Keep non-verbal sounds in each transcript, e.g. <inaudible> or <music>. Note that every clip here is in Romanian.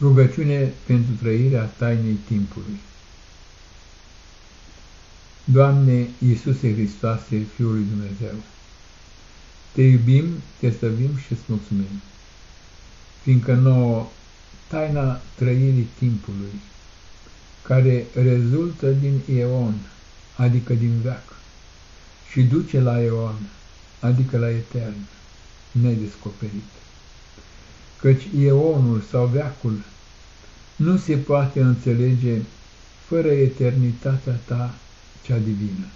Rugăciune pentru trăirea tainei timpului. Doamne Iisuse Hristoase, Fiul lui Dumnezeu, Te iubim, Te slăvim și îți mulțumim, fiindcă nouă taina trăirii timpului, care rezultă din eon, adică din veac, și duce la eon, adică la etern, nedescoperit căci eonul sau veacul nu se poate înțelege fără eternitatea ta cea divină.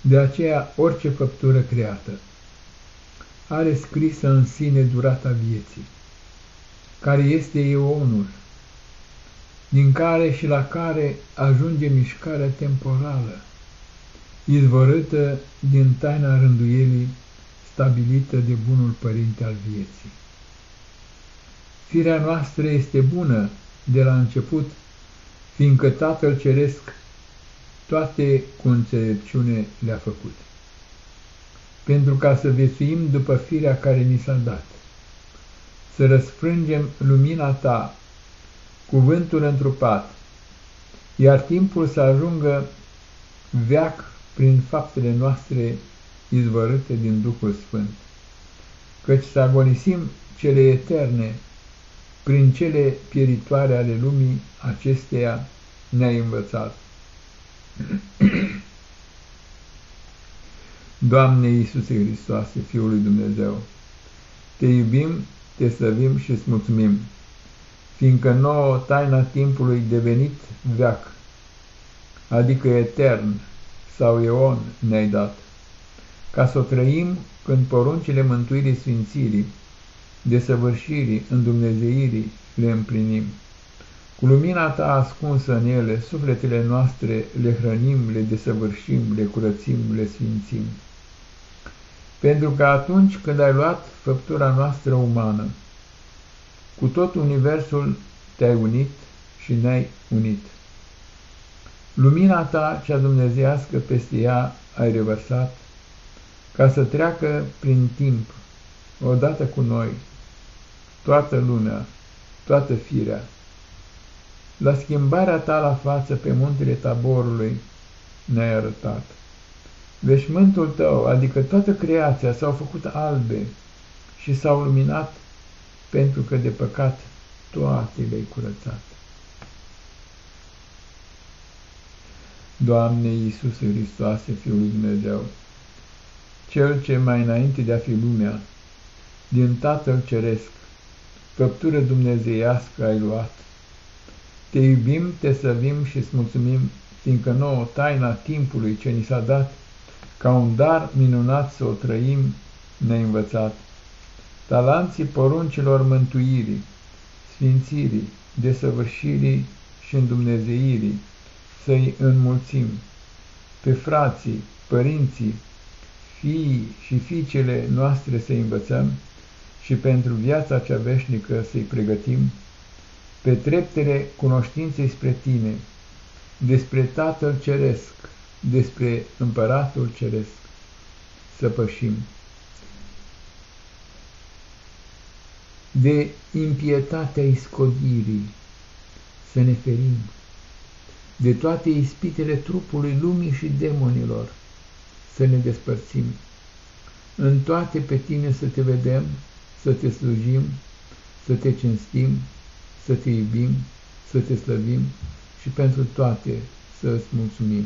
De aceea, orice făptură creată are scrisă în sine durata vieții, care este eonul, din care și la care ajunge mișcarea temporală, izvorâtă din taina rânduielii stabilită de bunul părinte al vieții. Firea noastră este bună de la început, fiindcă Tatăl Ceresc toate cu înțelepciune le-a făcut. Pentru ca să viețuim după firea care ni s-a dat, să răsfrângem lumina ta, cuvântul întrupat, iar timpul să ajungă veac prin faptele noastre izvărâte din Duhul Sfânt, căci să agonisim cele eterne prin cele pieritoare ale lumii acesteia ne-ai învățat. <clears throat> Doamne Iisuse Hristoase, Fiul lui Dumnezeu, Te iubim, Te slăvim și îți mulțumim, fiindcă nouă taina timpului devenit veac, adică etern sau eon ne-ai dat, ca să o trăim când poruncile mântuirii sfințirii, desăvârșirii, îndumnezeirii le împlinim. Cu lumina ta ascunsă în ele, sufletele noastre le hrănim, le desăvârșim, le curățim, le sfințim. Pentru că atunci când ai luat făptura noastră umană, cu tot universul te-ai unit și ne-ai unit. Lumina ta, cea dumnezească, peste ea ai revărsat, ca să treacă prin timp, odată cu noi, toată lumea, toată firea. La schimbarea ta la față pe muntele taborului ne-ai arătat. Veșmântul tău, adică toată creația, s-au făcut albe și s-au luminat pentru că de păcat toate le-ai curățat. Doamne Iisuse Hristoase, Fiul lui Dumnezeu, Cel ce mai înainte de a fi lumea, din Tatăl Ceresc, făptură dumnezeiască ai luat. Te iubim, te săvim și îți mulțumim, fiindcă nouă taina timpului ce ni s-a dat, ca un dar minunat să o trăim, ne învățat. Talanții poruncilor mântuirii, sfințirii, desăvârșirii și îndumnezeirii, să-i înmulțim. Pe frații, părinții, fiii și fiicele noastre să învățăm, și pentru viața cea veșnică să-i pregătim, pe treptele cunoștinței spre tine, despre Tatăl Ceresc, despre Împăratul Ceresc, să pășim. De impietatea iscodirii să ne ferim, de toate ispitele trupului lumii și demonilor să ne despărțim, în toate pe tine să te vedem, să te slujim, să te cinstim, să te iubim, să te slăvim și pentru toate să îți mulțumim.